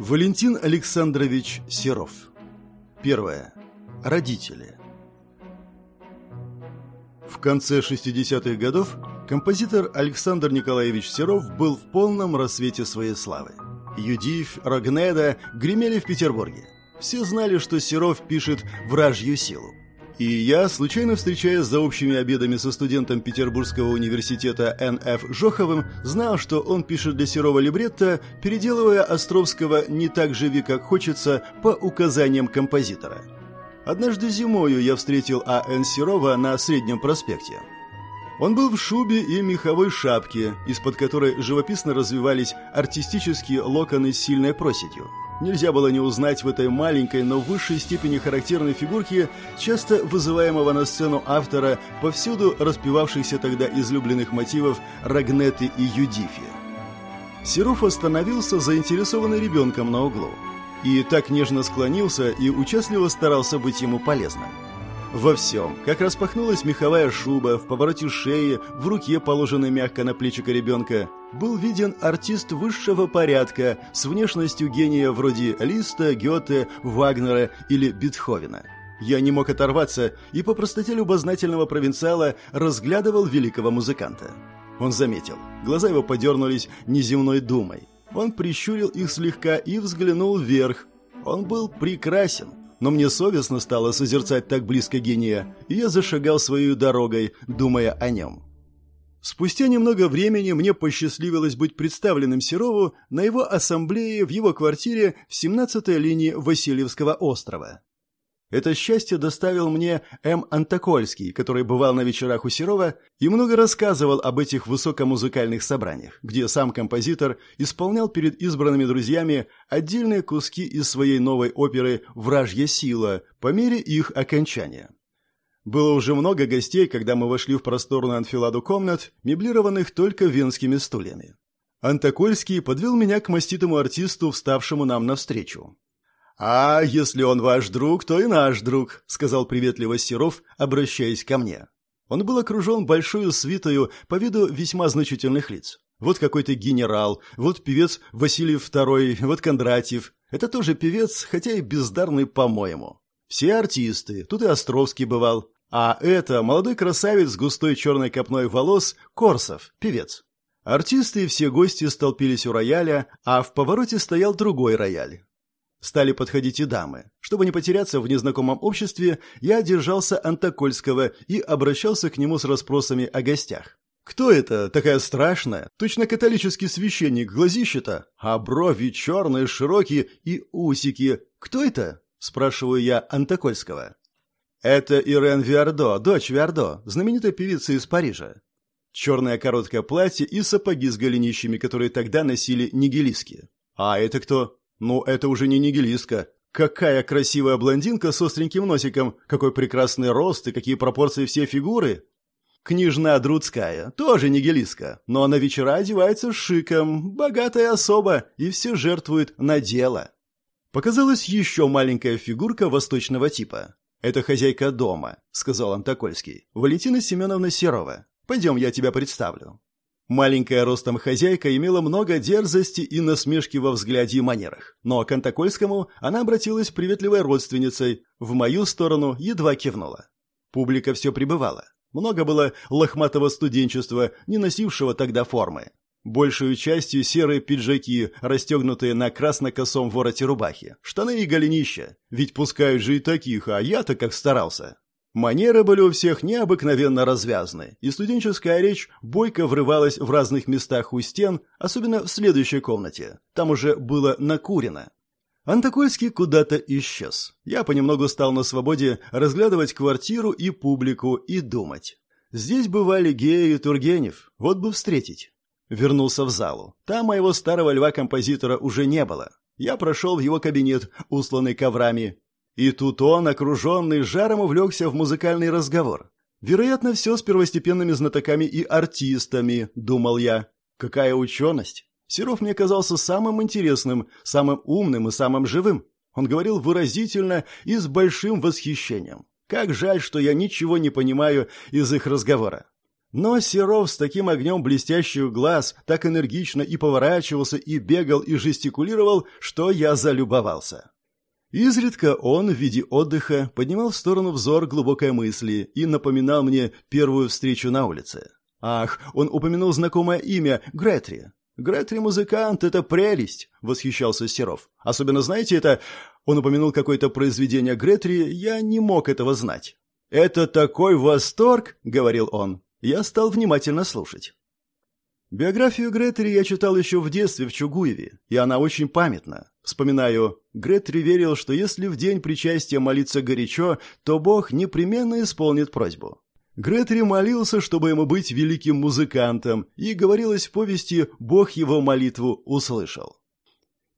Валентин Александрович Серов. Первое. Родители. В конце 60-х годов композитор Александр Николаевич Серов был в полном рассвете своей славы. Юдив, Рогнеда гремели в Петербурге. Все знали, что Серов пишет «Вражью силу». И я, случайно встречаясь за общими обедами со студентом Петербургского университета Н.Ф. Жоховым, знал, что он пишет для Серова либретто, переделывая Островского «Не так живи, как хочется» по указаниям композитора. Однажды зимою я встретил А.Н. Серова на Среднем проспекте. Он был в шубе и меховой шапке, из-под которой живописно развивались артистические локоны с сильной проседью. Нельзя было не узнать в этой маленькой, но в высшей степени характерной фигурке, часто вызываемого на сцену автора, повсюду распевавшихся тогда излюбленных мотивов Рагнеты и Юдифи. Серов остановился, заинтересованный ребенком на углу. И так нежно склонился и участливо старался быть ему полезным. Во всем, как распахнулась меховая шуба, в повороте шеи, в руке, положенной мягко на плечико ребенка, был виден артист высшего порядка с внешностью гения вроде Листа, Гёте, Вагнера или Бетховена. Я не мог оторваться и по простоте любознательного провинциала разглядывал великого музыканта. Он заметил. Глаза его подернулись неземной думой. Он прищурил их слегка и взглянул вверх. Он был прекрасен, но мне совестно стало созерцать так близко гения, и я зашагал своей дорогой, думая о нем. Спустя немного времени мне посчастливилось быть представленным Серову на его ассамблее в его квартире в 17-й линии Васильевского острова. Это счастье доставил мне М. Антокольский, который бывал на вечерах у Серова и много рассказывал об этих высокомузыкальных собраниях, где сам композитор исполнял перед избранными друзьями отдельные куски из своей новой оперы «Вражья сила» по мере их окончания. Было уже много гостей, когда мы вошли в просторную анфиладу комнат, меблированных только венскими стульями. Антокольский подвел меня к маститому артисту, вставшему нам навстречу. «А если он ваш друг, то и наш друг», — сказал приветливо Серов, обращаясь ко мне. Он был окружен большой свитою по виду весьма значительных лиц. Вот какой-то генерал, вот певец Василий II, вот Кондратьев. Это тоже певец, хотя и бездарный, по-моему. Все артисты, тут и Островский бывал. А это молодой красавец с густой черной копной волос, Корсов, певец. Артисты и все гости столпились у рояля, а в повороте стоял другой рояль. Стали подходить и дамы. Чтобы не потеряться в незнакомом обществе, я держался Антокольского и обращался к нему с расспросами о гостях. «Кто это? Такая страшная? Точно католический священник, глазище-то? А брови черные, широкие и усики. Кто это?» спрашиваю я Антокольского. Это Ирен Виардо, дочь Виардо, знаменитой певицы из Парижа. Черное короткое платье и сапоги с голенищами, которые тогда носили нигилистки. А это кто? Ну, это уже не нигилистка. Какая красивая блондинка с остреньким носиком, какой прекрасный рост и какие пропорции все фигуры. Княжна Друцкая, тоже нигилистка, но на вечера одевается шиком, богатая особа и все жертвует на дело. Показалась еще маленькая фигурка восточного типа. «Это хозяйка дома», — сказал Антокольский. «Валентина Семеновна Серова. Пойдем, я тебя представлю». Маленькая ростом хозяйка имела много дерзости и насмешки во взгляде и манерах. Но к Антокольскому она обратилась приветливой родственницей, в мою сторону едва кивнула. Публика все прибывала. Много было лохматого студенчества, не носившего тогда формы. Большую частью серые пиджаки, расстегнутые на красно-косом вороте рубахи, штаны и голенища, ведь пускают же и таких, а я-то как старался. Манеры были у всех необыкновенно развязны, и студенческая речь бойко врывалась в разных местах у стен, особенно в следующей комнате. Там уже было накурено. Антокольский куда-то исчез. Я понемногу стал на свободе разглядывать квартиру и публику и думать. Здесь бывали Гея и Тургенев, вот бы встретить. Вернулся в залу. Там моего старого льва-композитора уже не было. Я прошел в его кабинет, усланный коврами. И тут он, окруженный жаром, увлекся в музыкальный разговор. Вероятно, все с первостепенными знатоками и артистами, думал я. Какая ученость! Серов мне казался самым интересным, самым умным и самым живым. Он говорил выразительно и с большим восхищением. Как жаль, что я ничего не понимаю из их разговора. Но Серов с таким огнем блестящих глаз так энергично и поворачивался, и бегал, и жестикулировал, что я залюбовался. Изредка он в виде отдыха поднимал в сторону взор глубокой мысли и напоминал мне первую встречу на улице. Ах, он упомянул знакомое имя Гретри. Гретри музыкант это прелесть, восхищался Серов. Особенно, знаете, это он упомянул какое-то произведение Гретри, я не мог этого знать. Это такой восторг, говорил он. Я стал внимательно слушать. Биографию Гретри я читал еще в детстве в Чугуеве, и она очень памятна. Вспоминаю, Гретри верил, что если в день причастия молиться горячо, то Бог непременно исполнит просьбу. Гретри молился, чтобы ему быть великим музыкантом, и говорилось в повести «Бог его молитву услышал».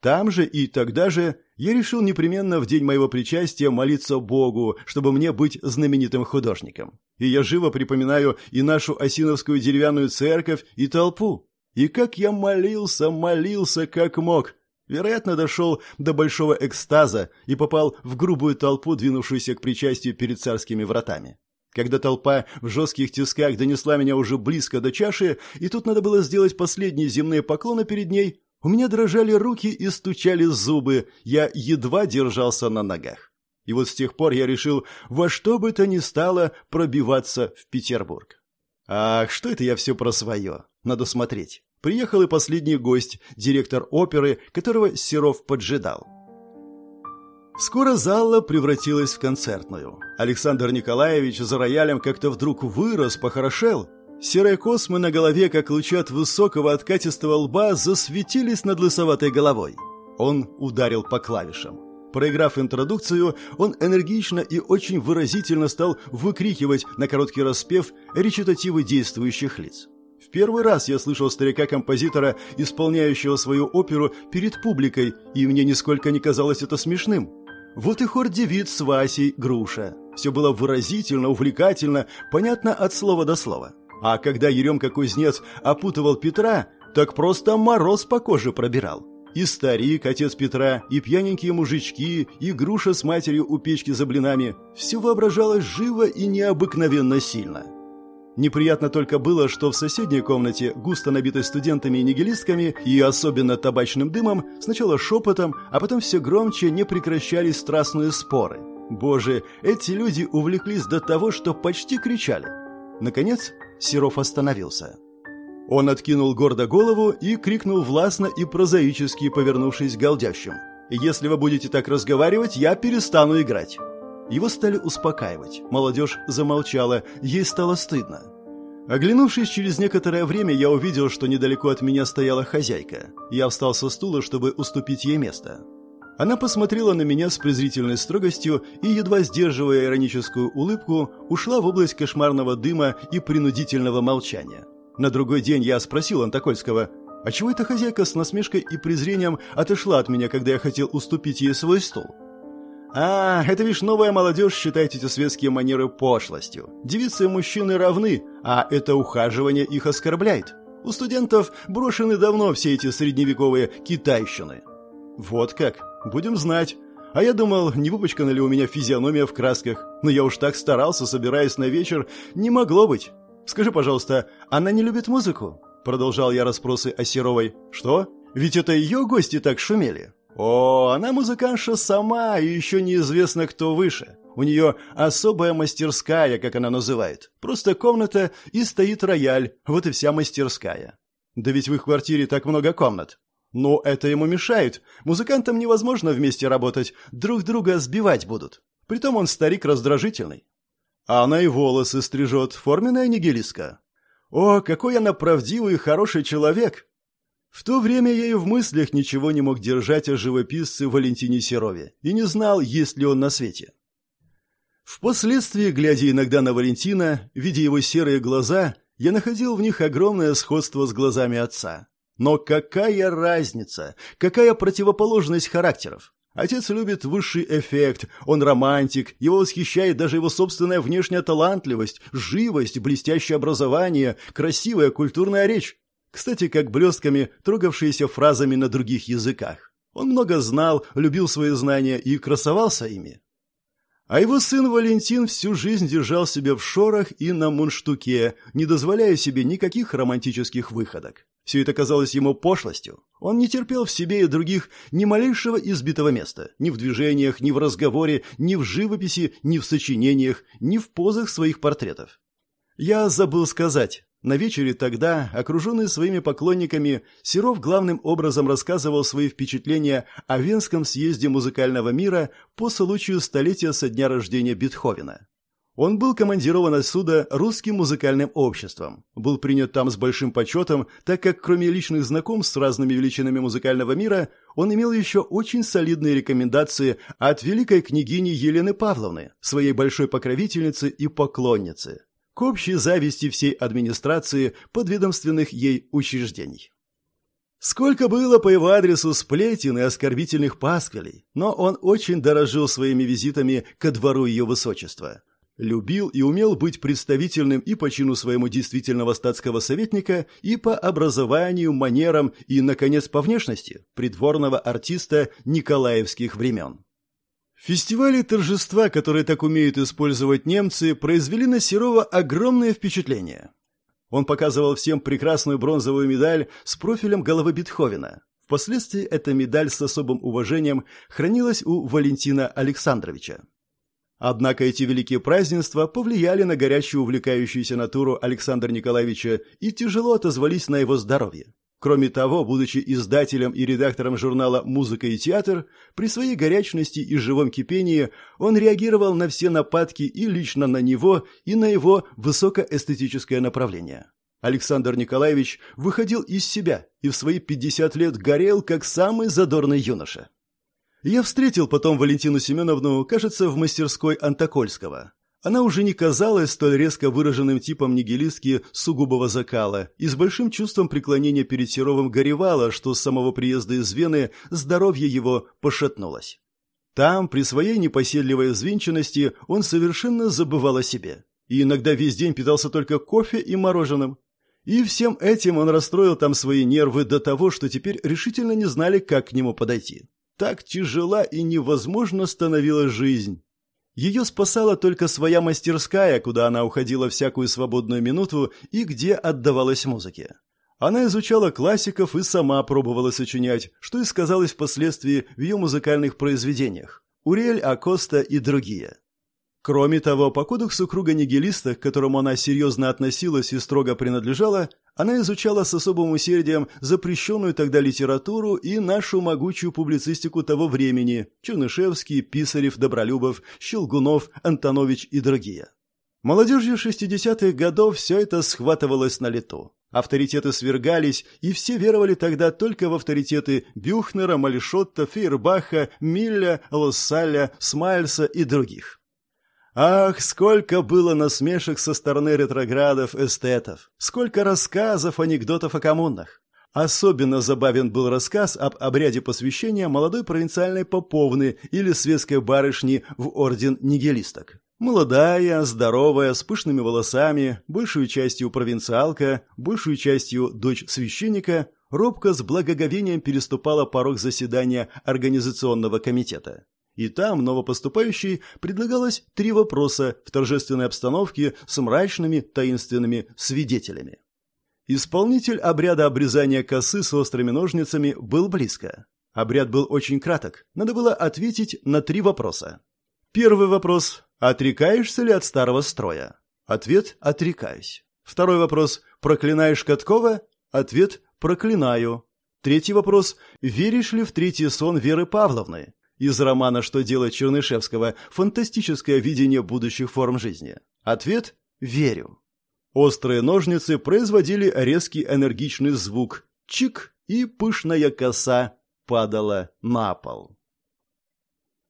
Там же и тогда же я решил непременно в день моего причастия молиться Богу, чтобы мне быть знаменитым художником. И я живо припоминаю и нашу Осиновскую деревянную церковь, и толпу. И как я молился, молился, как мог. Вероятно, дошел до большого экстаза и попал в грубую толпу, двинувшуюся к причастию перед царскими вратами. Когда толпа в жестких тисках донесла меня уже близко до чаши, и тут надо было сделать последние земные поклоны перед ней, у меня дрожали руки и стучали зубы, я едва держался на ногах. И вот с тех пор я решил во что бы то ни стало пробиваться в Петербург. Ах, что это я все про свое? Надо смотреть. Приехал и последний гость, директор оперы, которого Серов поджидал. Скоро зала превратилась в концертную. Александр Николаевич за роялем как-то вдруг вырос, похорошел, Серые космы на голове, как лучи от высокого откатистого лба, засветились над лысоватой головой. Он ударил по клавишам. Проиграв интродукцию, он энергично и очень выразительно стал выкрикивать на короткий распев речитативы действующих лиц. В первый раз я слышал старика-композитора, исполняющего свою оперу перед публикой, и мне нисколько не казалось это смешным. Вот и хор девиц с Васей Груша. Все было выразительно, увлекательно, понятно от слова до слова. А когда Еремка-кузнец опутывал Петра, так просто мороз по коже пробирал. И старик, отец Петра, и пьяненькие мужички, и груша с матерью у печки за блинами – все воображалось живо и необыкновенно сильно. Неприятно только было, что в соседней комнате, густо набитой студентами и нигилистками, и особенно табачным дымом, сначала шепотом, а потом все громче не прекращались страстные споры. Боже, эти люди увлеклись до того, что почти кричали. Наконец, Серов остановился. Он откинул гордо голову и крикнул властно и прозаически, повернувшись к голдящим. «Если вы будете так разговаривать, я перестану играть». Его стали успокаивать. Молодежь замолчала, ей стало стыдно. Оглянувшись через некоторое время, я увидел, что недалеко от меня стояла хозяйка. Я встал со стула, чтобы уступить ей место. Она посмотрела на меня с презрительной строгостью и, едва сдерживая ироническую улыбку, ушла в область кошмарного дыма и принудительного молчания. На другой день я спросил Антокольского, «А чего эта хозяйка с насмешкой и презрением отошла от меня, когда я хотел уступить ей свой стол?» «А, это лишь новая молодежь считает эти светские манеры пошлостью. Девицы и мужчины равны, а это ухаживание их оскорбляет. У студентов брошены давно все эти средневековые китайщины». «Вот как?» Будем знать. А я думал, не выпачкана ли у меня физиономия в красках. Но я уж так старался, собираясь на вечер. Не могло быть. Скажи, пожалуйста, она не любит музыку? Продолжал я расспросы о Серовой. Что? Ведь это ее гости так шумели. О, она музыкантша сама, и еще неизвестно, кто выше. У нее особая мастерская, как она называет. Просто комната и стоит рояль. Вот и вся мастерская. Да ведь в их квартире так много комнат. Но это ему мешает. Музыкантам невозможно вместе работать, друг друга сбивать будут. Притом он старик раздражительный. А она и волосы стрижет, форменная нигилистка. О, какой она правдивый и хороший человек! В то время я и в мыслях ничего не мог держать о живописце Валентине Серове и не знал, есть ли он на свете. Впоследствии, глядя иногда на Валентина, видя его серые глаза, я находил в них огромное сходство с глазами отца. Но какая разница? Какая противоположность характеров? Отец любит высший эффект, он романтик, его восхищает даже его собственная внешняя талантливость, живость, блестящее образование, красивая культурная речь. Кстати, как блестками, трогавшиеся фразами на других языках. Он много знал, любил свои знания и красовался ими. А его сын Валентин всю жизнь держал себя в шорах и на мунштуке, не дозволяя себе никаких романтических выходок. Все это казалось ему пошлостью. Он не терпел в себе и других ни малейшего избитого места, ни в движениях, ни в разговоре, ни в живописи, ни в сочинениях, ни в позах своих портретов. Я забыл сказать, на вечере тогда, окруженный своими поклонниками, Серов главным образом рассказывал свои впечатления о Венском съезде музыкального мира по случаю столетия со дня рождения Бетховена. Он был командирован отсюда русским музыкальным обществом, был принят там с большим почетом, так как кроме личных знакомств с разными величинами музыкального мира, он имел еще очень солидные рекомендации от великой княгини Елены Павловны, своей большой покровительницы и поклонницы к общей зависти всей администрации подведомственных ей учреждений. Сколько было по его адресу сплетен и оскорбительных паскалей, но он очень дорожил своими визитами ко двору ее высочества. Любил и умел быть представительным и по чину своему действительного статского советника, и по образованию, манерам, и, наконец, по внешности придворного артиста николаевских времен. Фестивали торжества, которые так умеют использовать немцы, произвели на Серова огромное впечатление. Он показывал всем прекрасную бронзовую медаль с профилем головы Бетховена. Впоследствии эта медаль с особым уважением хранилась у Валентина Александровича. Однако эти великие празднества повлияли на горячую увлекающуюся натуру Александра Николаевича и тяжело отозвались на его здоровье. Кроме того, будучи издателем и редактором журнала «Музыка и театр», при своей горячности и живом кипении он реагировал на все нападки и лично на него, и на его высокоэстетическое направление. Александр Николаевич выходил из себя и в свои 50 лет горел, как самый задорный юноша. Я встретил потом Валентину Семеновну, кажется, в мастерской Антокольского. Она уже не казалась столь резко выраженным типом нигилистки сугубого закала и с большим чувством преклонения перед Серовым горевала, что с самого приезда из Вены здоровье его пошатнулось. Там, при своей непоседливой взвинченности, он совершенно забывал о себе. И иногда весь день питался только кофе и мороженым. И всем этим он расстроил там свои нервы до того, что теперь решительно не знали, как к нему подойти. Так тяжела и невозможно становилась жизнь. Ее спасала только своя мастерская, куда она уходила всякую свободную минуту и где отдавалась музыке. Она изучала классиков и сама пробовала сочинять, что и сказалось впоследствии в ее музыкальных произведениях. Урель, Акоста и другие. Кроме того, по кодексу круга нигилистов, к которому она серьезно относилась и строго принадлежала, она изучала с особым усердием запрещенную тогда литературу и нашу могучую публицистику того времени – Чернышевский, Писарев, Добролюбов, Щелгунов, Антонович и другие. Молодежью 60-х годов все это схватывалось на лету. Авторитеты свергались, и все веровали тогда только в авторитеты Бюхнера, Мальшотта, Фейербаха, Милля, Лоссаля, Смайльса и других. Ах, сколько было насмешек со стороны ретроградов, эстетов! Сколько рассказов, анекдотов о коммунах! Особенно забавен был рассказ об обряде посвящения молодой провинциальной поповны или светской барышни в орден нигилисток. Молодая, здоровая, с пышными волосами, большую частью провинциалка, большую частью дочь священника, робко с благоговением переступала порог заседания организационного комитета. И там новопоступающей предлагалось три вопроса в торжественной обстановке с мрачными таинственными свидетелями. Исполнитель обряда обрезания косы с острыми ножницами был близко. Обряд был очень краток. Надо было ответить на три вопроса. Первый вопрос – отрекаешься ли от старого строя? Ответ – отрекаюсь. Второй вопрос – проклинаешь Каткова? Ответ – проклинаю. Третий вопрос – веришь ли в третий сон Веры Павловны? Из романа «Что делать Чернышевского» фантастическое видение будущих форм жизни. Ответ – верю. Острые ножницы производили резкий энергичный звук. Чик, и пышная коса падала на пол.